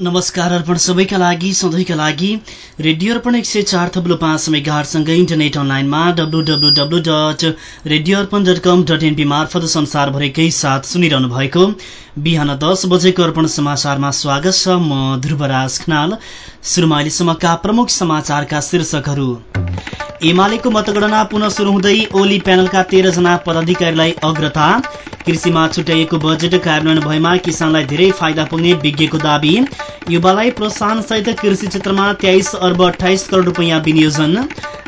नमस्कार अर्पण सबैका लागि सधैँका लागि। रेडियो अर्पण एक सय चार थप्लो पाँच मेगाहरूसँगै इन्टरनेट अनलाइनमा W W W dot radio Arpan dot com dot N मार्फत संसारभरिकै साथ सुनिरहनु भएको बिहान दस बजेको अर्पण समाचारमा स्वागत छ म ध्रुवराज खनाल। सुरुमा अहिलेसम्मका प्रमुख समाचारका शीर्षकहरू। एमालेको मतगणना पुनः शुरू हुँदै ओली प्यानलका तेह्रजना पदाधिकारीलाई अग्रता। कृषिमा छुट्याइएको बजेट कार्यान्वयन भएमा किसानलाई धेरै फाइदा पुग्ने विज्ञको दावी। युवालाई प्रोत्साहन सहित कृषि क्षेत्रमा तेइस अर्ब अठाइस करोड रुपियाँ विनियोजन।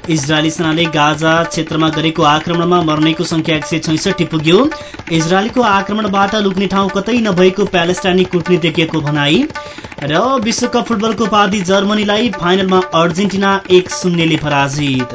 इजरायली सेनाले गाजा क्षेत्रमा गरेको आक्रमणमा मर्नेको संख्या एक सय छैसठी पुग्यो। इजरायलको आक्रमणबाट लुक्ने ठाउँ कतै नभएको प्यालेस्टाइनी कूटनीतिज्ञको भनाई। र विश्वकप फुटबलको उपाधि जर्मनीलाई फाइनलमा अर्जेन्टिना एक शून्यले पराजित।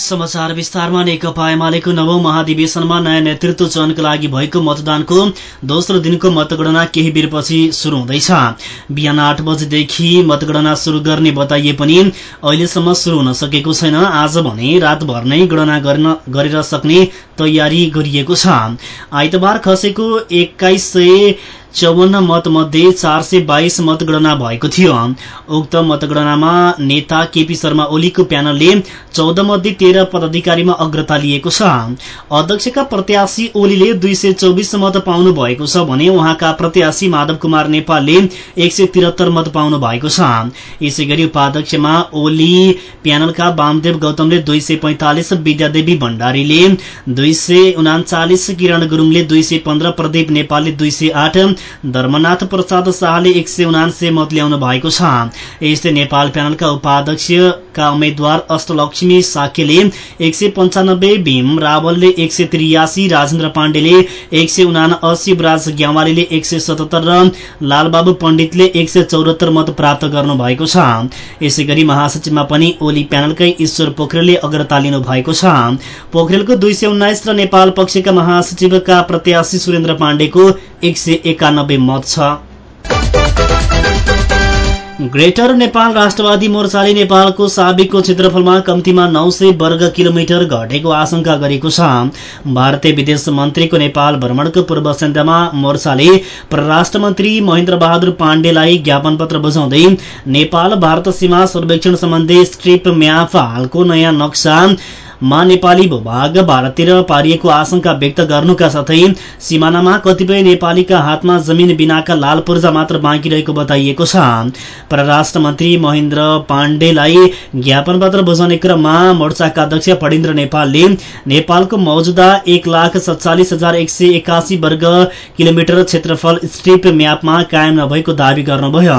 समाचार विस्तारमा नेकपा एमालेको नवौं महाधिवेशनमा नयाँ नेतृत्व चयनका लागि भएको मतदानको दोस्रो दिनको मतगणना केही बेरपछि शुरू हुँदैछ। बिहान आठ बजेदेखि मतगणना शुरू गर्ने बताइए पनि अहिलेसम्म शुरू हुन सकेको छैन। आज भने रातभर नै गणना गरेर सक्ने तयारी गरिएको छ। आइतबार खसेको एक्काइस चौवन्न मत मध्ये चार सय बाइस मतगणना भएको थियो। उक्त मतगणनामा नेता केपी शर्मा ओलीको प्यानलले चौध मध्ये तेह्र पदाधिकारीमा अग्रता लिएको छ। अध्यक्षका प्रत्याशी ओलीले दुई सय चौबिस मत पाउनु भएको छ भने उहाँका प्रत्याशी माधव कुमार नेपालले एक सय त्रिहत्तर मत पाउनु भएको छ। यसै गरी उपाध्यक्षमा ओली प्यानलका वामदेव गौतमले दुई सय पैंतालिस विद्यादेवी भण्डारीले दुई सय उनाचालिस किरण गुरूङले दुई सय पन्ध्र प्रदीप नेपालले दुई सय आठ धर्मनाथ प्रसाद शाहले एक सय उनान्से मत ल्याउनु भएको छ। यस्तै नेपाल प्यानलका उपाध्यक्षका उम्मेद्वार अष्टलक्ष्मी साकेले एक सय पञ्चानब्बे भीम रावलले एक सय त्रियासी राजेन्द्र पाण्डेले एक सय उनासी ब्राज ग्यावालीले एक सय सतहत्तर र लालबाबु पण्डितले एक सय चौरात्तर मत प्राप्त गर्नु भएको छ। यसै गरी महासचिवमा पनि ओली प्यानलकै ईश्वर पोखरेलले अग्रता लिनु भएको छ। पोखरेलको दुई सय उन्नाइस र नेपाल पक्षका महासचिवका प्रत्याशी सुरेन्द्र पाण्डेको एक सय एकानब्बे मत छ। ग्रेटर नेपाल राष्ट्रवादी मोर्चाले नेपालको साबिकको क्षेत्रफलमा कम्तीमा नौ सय वर्ग किलोमिटर घटेको आशंका गरेको छ। भारतीय विदेश मन्त्रीको नेपाल भ्रमणको पूर्व सन्ध्यामा मोर्चाले परराष्ट्र मन्त्री महेन्द्र बहादुर पाण्डेलाई ज्ञापन पत्र बुझाउँदै नेपाल भारत सीमा सर्वेक्षण सम्बन्धी स्ट्रिप म्याप हालको नयाँ नक्सा मा नेपाली भूभाग भारततिर पारिएको आशंका व्यक्त गर्नुका साथै सिमानामा कतिपय नेपालीका हातमा जमिन बिनाका लाल पूर्जा मात्र बाँकी रहेको बताइएको छ। परराष्ट्र मन्त्री महेन्द्र पाण्डेलाई ज्ञापन पत्र बुझाउने क्रममा मोर्चाका अध्यक्ष फणिन्द्र नेपालले नेपालको मौजुदा एक लाख सत्तालिस हजार एक सय एकासी वर्ग किलोमिटर क्षेत्रफल स्ट्रिप म्यापमा कायम नभएको दावी गर्नुभयो।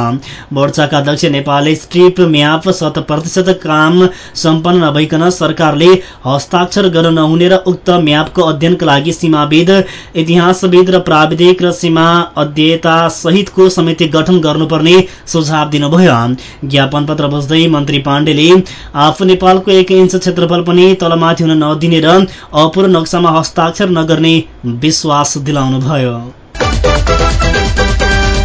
मोर्चाका अध्यक्ष नेपालले स्ट्रिप म्याप शत प्रतिशत काम सम्पन्न नभइकन सरकारले हस्ताक्षर गर्न नहुने र उक्त म्यापको अध्ययनका लागि सीमाविद इतिहासविद र प्राविधिक र सीमा अध्ययता सहितको समिति गठन गर्नुपर्ने सुझाव दिनुभयो। ज्ञापन पत्र बुझ्दै मन्त्री पाण्डेले आफू नेपालको एक इन्च क्षेत्रफल पनि तलमाथि हुन नदिने र अपूर्ण नक्सामा हस्ताक्षर नगर्ने विश्वास दिलाउनुभयो।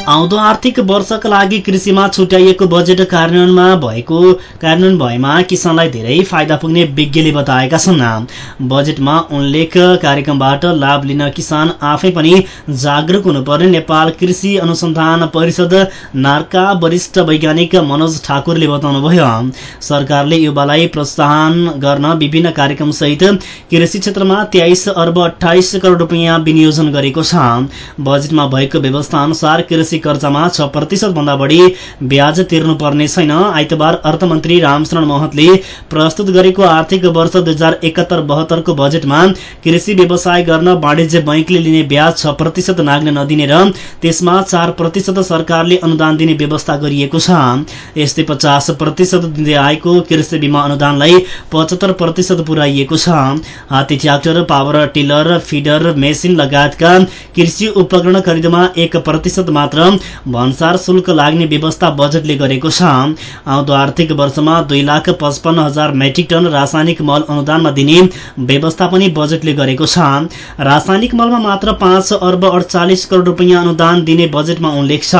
आउँदो आर्थिक वर्षका लागि कृषिमा छुट्याइएको बजेट कार्यान्वयनमा भएको कार्यान्वयन भएमा किसानलाई धेरै फाइदा पुग्ने विज्ञले बताएका छन्। बजेटमा उल्लेख कार्यक्रमबाट लाभ लिन किसान आफै पनि जागरूक हुनुपर्ने नेपाल कृषि अनुसन्धान परिषद नार्का वरिष्ठ वैज्ञानिक मनोज ठाकुरले बताउनुभयो। सरकारले युवालाई प्रोत्साहन गर्न विभिन्न कार्यक्रम सहित कृषि क्षेत्रमा तेइस अर्ब अठाइस करोड रुपियाँ विनियोजन गरेको छ। बजेटमा भएको व्यवस्था अनुसार कृषि कृषि कर्जामा छ प्रतिशत भन्दा बढी ब्याज तिर्नुपर्ने छैन। आइतबार अर्थमन्त्री रामशरण महतले प्रस्तुत गरेको आर्थिक वर्ष दुई हजार एकहत्तर बहत्तरको बजेटमा कृषि व्यवसाय गर्न वाणिज्य बैंकले लिने ब्याज छ प्रतिशत नाग्न नदिने र त्यसमा चार प्रतिशत सरकारले अनुदान दिने व्यवस्था गरिएको छ। यस्तै पचास प्रतिशत दिँदै आएको कृषि बीमा अनुदानलाई पचहत्तर प्रतिशत पुर्याइएको छ। हात्ती tractor power tiller feeder machine लगायतका कृषि उपकरण खरिदमा एक प्रतिशत मात्र भन्सार शुल्क लाग्ने व्यवस्था बजेटले गरेको छ। आउँदो आर्थिक वर्षमा दुई लाख पचपन्न हजार मेट्रिक टन रासायनिक मल अनुदानमा दिने व्यवस्था पनि बजेटले गरेको छ। रासायनिक मलमा मात्र पाँच अर्ब अडचालिस करोड रुपियाँ अनुदान दिने बजेटमा उल्लेख छ।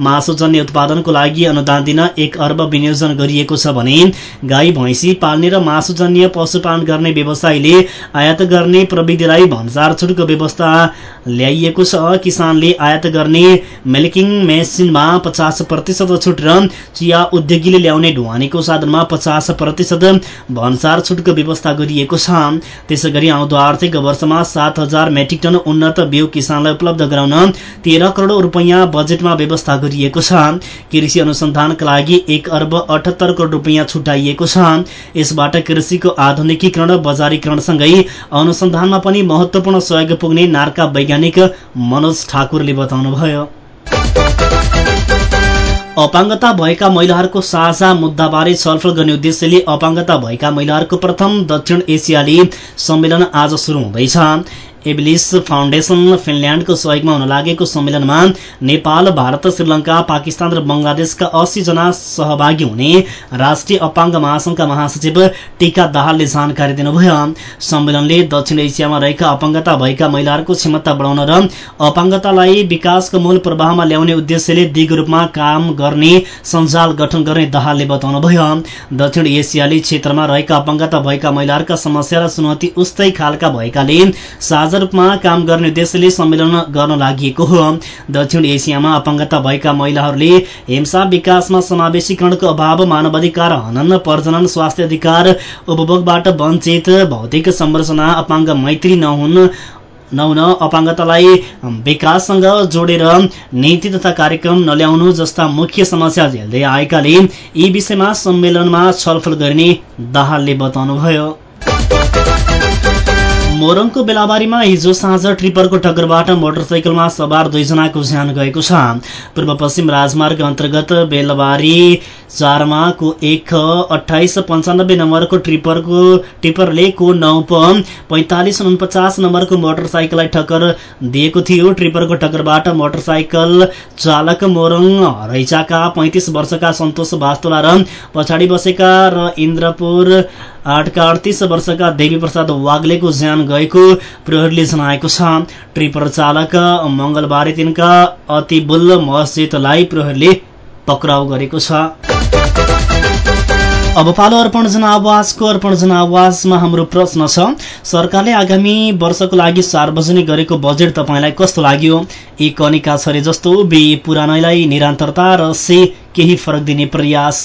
मासुजन्य उत्पादनको लागि अनुदान दिन एक अर्ब विनियोजन गरिएको छ भने गाई भैँसी पाल्ने र मासुजन्य पशुपालन गर्ने व्यवसायीले आयात गर्ने प्रविधिलाई भन्सार छुटको व्यवस्था ल्याइएको छ। किसानले आयात गर्ने मिल्किङ मेसिनमा पचास प्रतिशत छुट र चिया उद्योगीले ल्याउने ढुवानीको साधनमा पचास प्रतिशत भन्सार छुटको व्यवस्था गरिएको छ। त्यसै गरी आउँदो आर्थिक वर्षमा सात हजार मेट्रिक टन उन्नत बिउ किसानलाई उपलब्ध गराउन तेह्र करोड रुपियाँ बजेटमा व्यवस्था गरिएको छ। कृषि अनुसन्धानका लागि एक अर्ब अठहत्तर करोड रुपियाँ छुट्याइएको छ। यसबाट कृषिको आधुनिकीकरण बजारीकरणसँगै अनुसन्धानमा पनि महत्वपूर्ण सहयोग पुग्ने नारका वैज्ञानिक मनोज ठाकुरले बताउनुभयो। अपाङ्गता भएका महिलाहरूको साझा मुद्दाबारे छलफल गर्ने उद्देश्यले अपाङ्गता भएका महिलाहरूको प्रथम दक्षिण एसियाली सम्मेलन आज शुरू हुँदैछ। एबिलिस फाउन्डेसन फिनल्याण्डको सहयोगमा हुन लागेको सम्मेलनमा नेपाल भारत श्रीलङ्का पाकिस्तान र बंगलादेशका अस्सी जना सहभागी हुने राष्ट्रिय अपाङ्ग महासंघका महासचिव टीका दाहालले जानकारी दिनुभयो। सम्मेलनले दक्षिण एसियामा रहेका अपाङ्गता भएका महिलाहरूको क्षमता बढाउन र अपाङ्गतालाई विकासको मूल प्रवाहमा ल्याउने उद्देश्यले दिग रूपमा काम गर्ने सञ्जाल गठन गर्ने दाहालले बताउनुभयो। दक्षिण एसियाली क्षेत्रमा रहेका अपाङ्गता भएका महिलाहरूका समस्या र चुनौती उस्तै खालका भएकाले रूपमा काम गर्ने उद्देश्यले सम्मेलन गर्न लागि हो। दक्षिण एसियामा अपाङ्गता भएका महिलाहरूले हिंसा विकासमा समावेशीकरणको अभाव मानवाधिकार हनन प्रजनन स्वास्थ्य अधिकार उपभोगबाट वञ्चित भौतिक संरचना अपाङ्ग मैत्री नहुन नहुन अपाङ्गतालाई विकाससँग जोडेर नीति तथा कार्यक्रम नल्याउनु जस्ता मुख्य समस्या झेल्दै आएकाले यी विषयमा सम्मेलनमा छलफल गर्ने दाहालले बताउनुभयो। मोरङको बेलाबारीमा हिजो साँझ ट्रिपरको टक्करबाट मोटरसाइकलमा सवार दुईजनाको ज्यान गएको छ। पूर्व पश्चिम राजमार्ग अन्तर्गत बेलबारी चारमा को एक अठाइस पन्चानब्बे नम्बरको ट्रिपरको टिपरले को नौ पैँतालिस उनपचास नम्बरको मोटरसाइकललाई टक्कर दिएको थियो। ट्रिपरको टक्करबाट मोटरसाइकल चालक मोरङ हरैचाका पैँतिस वर्षका सन्तोष बास्तोला र पछाडि बसेका र इन्द्रपुर आठका अडतिस वर्षका देवी प्रसाद वाग्लेको ज्यान गएको प्रहरीले जनाएको छ। ट्रिपर चालक मंगलबारे दिनका अतिबुल मस्जिदलाई प्रहरीले पक्राउ गरेको छ। अब पालो अर्पण जनावासको अर्पण जनावासमा हाम्रो प्रश्न छ सरकारले आगामी वर्षको लागि सार्वजनिक गरेको बजेट तपाईँलाई कस्तो लाग्यो? ए कनिका छरे जस्तो बे पुरानैलाई निरन्तरता र से केही फरक दिने प्रयास।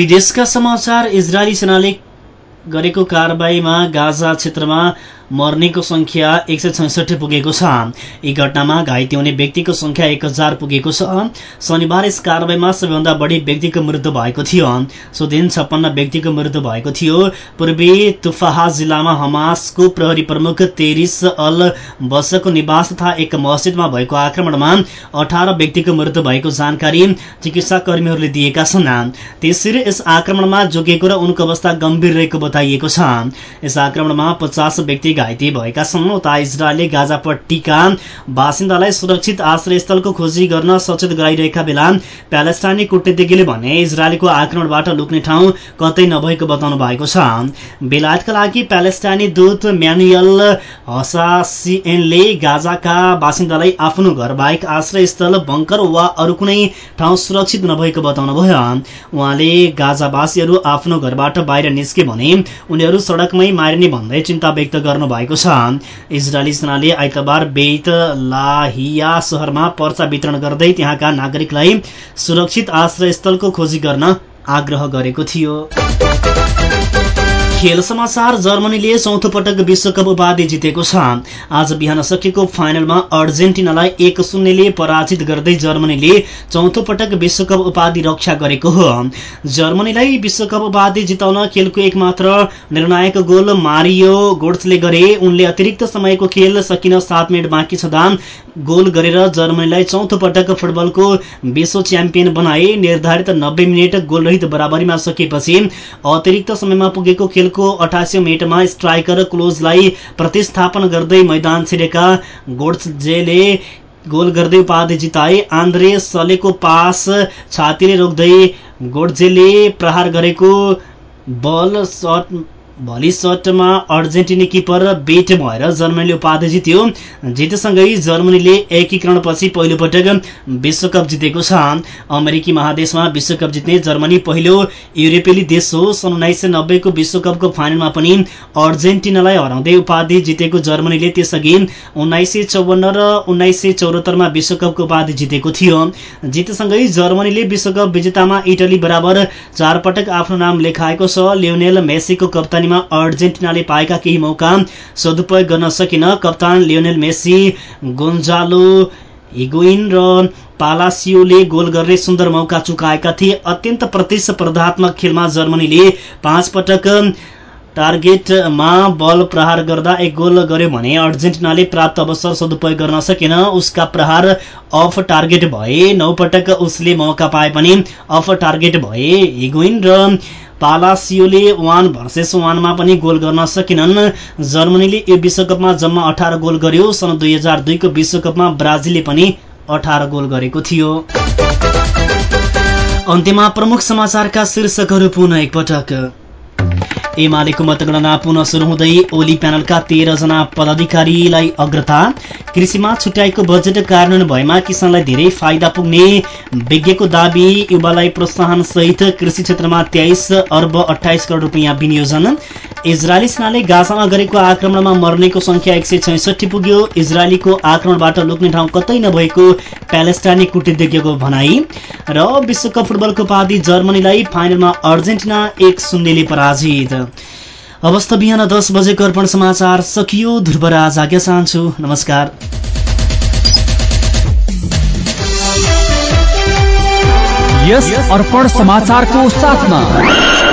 विदेशका समाचार इजरायली सेनाले गरेको कारवाहीमा गाजा क्षेत्रमा मर्नेको संख्या एक सय छैसठी पुगेको छ। यी घटनामा घाइते हुने व्यक्तिको संख्या एक हजार पुगेको छ। शनिबार यस कारवाहीमा सबैभन्दा बढी व्यक्तिको मृत्यु भएको थियो। सो दिन छप्पन्न व्यक्तिको मृत्यु भएको थियो। पूर्वी तुफाहा जिल्लामा हमासको प्रहरी प्रमुख तेरिस अल बसको निवास तथा एक मस्जिदमा भएको आक्रमणमा अठार व्यक्तिको मृत्यु भएको जानकारी चिकित्सा कर्मीहरूले दिएका छन्। त्यसरी यस आक्रमणमा जोगिएको र उनको अवस्था गम्भीर रहेको बताइएको छ। यस आक्रमणमा पचास व्यक्ति घाइते भएका छन्। उता इजरायलले गाजापट्टिका बासिन्दालाई सुरक्षित आश्रयस्थलको खोजी गर्न सचेत गराइरहेका बेला प्यालेस्टाइनी कूटनीतिज्ञले भने इजरायलको आक्रमणबाट लुक्ने ठाउँ कतै नभएको बताउनु भएको छ। बेलायतका लागि प्यालेस्टाइनी दूत म्यानुएल हसासिएनले गाजाका बासिन्दालाई आफ्नो घर बाहेक आश्रयस्थल बङ्कर वा अरू कुनै ठाउँ सुरक्षित नभएको बताउनुभयो उहाँले गाजावासीहरू आफ्नो घरबाट बाहिर निस्के भने उनीहरू सडकमै मारिने भन्दै चिन्ता व्यक्त गर्नु भएको छ। इजरायली सेनाले आइतबार बेत लाहिया सहरमा पर्चा वितरण गर्दै त्यहाँका नागरिकलाई सुरक्षित आश्रयस्थलको खोजी गर्न आग्रह गरेको थियो। खेल समाचार जर्मनीले चौथो पटक विश्वकप उपाधि जितेको छ। आज बिहान सकेको फाइनलमा अर्जेन्टिनालाई एक शून्यले पराजित गर्दै जर्मनीले चौथो पटक विश्वकप उपाधि रक्षा गरेको हो। जर्मनीलाई विश्वकप उपाधि जिताउन खेलको एक मात्र निर्णायक गोल मारियो गोड्सले गरे। उनले अतिरिक्त समयको खेल सकिन सात मिनट बाँकी छँदा गोल गरेर जर्मनीलाई चौथो पटक फुटबलको विश्व च्याम्पियन बनाए। निर्धारित नब्बे मिनट गोलरहित बराबरीमा सकेपछि अतिरिक्त समयमा पुगेको खेल खेलको अठासी मिनटमा स्ट्राइकर क्लोजलाई प्रतिस्थापन गर्दै मैदान छिरेका गोड्सजेले गोल गर्दै उपाधि जिताए आन्द्रे सलेको पास छातीले रोक्दै गोड्जेले प्रहार गरेको बल सट भोलि सटमा अर्जेन्टिनी किपर बेट भएर जर्मनीले उपाधि जित्यो जितसँगै जर्मनीले एकीकरणपछि पहिलो पटक विश्वकप जितेको छ। अमेरिकी महादेशमा विश्वकप जित्ने जर्मनी पहिलो युरोपेली देश हो। सन् उन्नाइस सय नब्बेको विश्वकपको फाइनलमा पनि अर्जेन्टिनालाई हराउँदै उपाधि जितेको जर्मनीले त्यसअघि उन्नाइस सय चौवन्न र उन्नाइस सय चौरात्तरमा विश्वकपको उपाधि जितेको थियो। जितसँगै जर्मनीले विश्वकप विजेतामा इटली बराबर चार पटक आफ्नो नाम लेखाएको छ। लियोनेल मेसीको कप्तानी अर्जेन्टिनाले पाएका केही मौका सदुपयोग गर्न सकिन कप्तान लियोनेल मेसी गोन्जालो हिगोइन र पालासियोले गोल गर्ने सुन्दर मौका चुकाएका थिए। अत्यन्त प्रतिस्पर्धात्मक खेलमा जर्मनीले पाँच पटक टार्गेटमा बल प्रहार गर्दा एक गोल गर्यो भने अर्जेन्टिनाले प्राप्त अवसर सदुपयोग गर्न सकेन। उसका प्रहार अफ टार्गेट भए नौ पटक उसले मौका पाए पनि अफ टार्गेट भए। हिगोइन र पालासियोले वान भर्सेस वानमा पनि गोल गर्न सकेनन्। जर्मनीले यो विश्वकपमा जम्मा अठार गोल गर्यो। सन् दुई हजार दुईको विश्वकपमा ब्राजिलले पनि अठार गोल गरेको थियो। अन्त्यमा प्रमुख समाचारका शीर्षकहरू पुनः एकपटक। एमालेको मतगणना पुनः सुरु हुँदै ओली प्यानलका तेह्रजना पदाधिकारीलाई अग्रता। कृषिमा छुट्याएको बजेट कार्यान्वयन भएमा किसानलाई धेरै फाइदा पुग्ने विज्ञको दावी युवालाई प्रोत्साहन सहित कृषि क्षेत्रमा तेइस अर्ब अठाइस करोड रुपियाँ विनियोजन। इजरायली सेनाले गाजामा गरेको आक्रमणमा मर्नेको संख्या एक सय छैसठी पुग्यो। इजरायलीको आक्रमणबाट लुक्ने ठाउँ कतै नभएको प्यालेस्टाइनी कूटनीतिज्ञको भनाई। र विश्वकप फुटबलको उपाधि जर्मनीलाई फाइनलमा अर्जेन्टिना एक शून्यले पराजित। अवस्था बिहान दस बजेको अर्पण समाचार सकियो। ध्रुवराज आज्ञा चाहन्छु। नमस्कार। यस अर्पण समाचारको साथमा